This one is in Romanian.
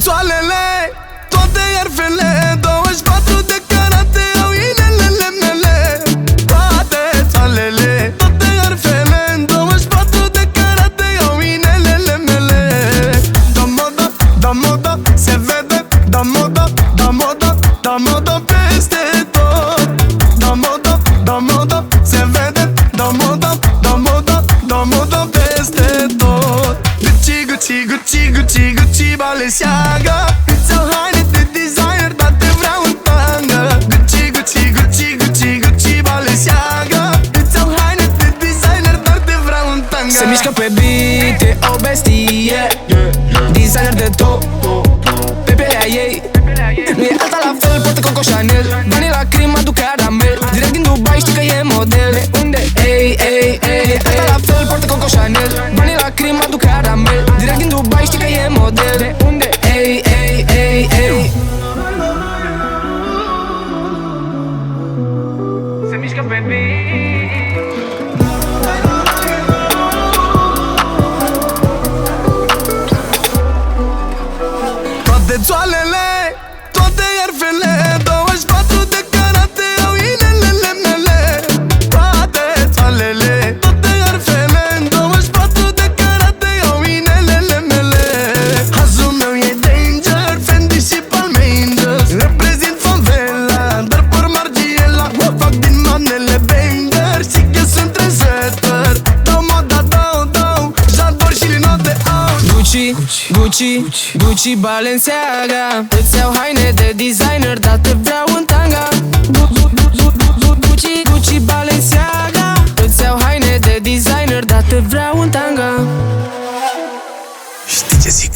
țoalele Toate iarfele 24 de carate Au inelele mele Toate țoalele Toate iarfele 24 de carate Au inelele mele Da moda, da moda Se vede Da moda, da moda Gucci, Gucci, Gucci, Gucci Balenciaga Îți iau haine de designer Dar te vreau în tanga Gucci, Gucci, Gucci, Gucci, Gucci Balenciaga Îți iau haine de designer Dar te vreau în tanga Se mișcă pe beat, e o bestie. Designer de top Pe pielea ei. Nu e alta la fel, poate Coco Chanel. Banii la crimă aduc Se Gucci, Gucci, Balenciaga. Îți iau haine de designer, dar te vreau în tanga. Gu- gu- gu- gu- gu- Gucci, Gucci, Balenciaga. Îți iau haine de designer, dar te vreau în tanga. Știi ce zic?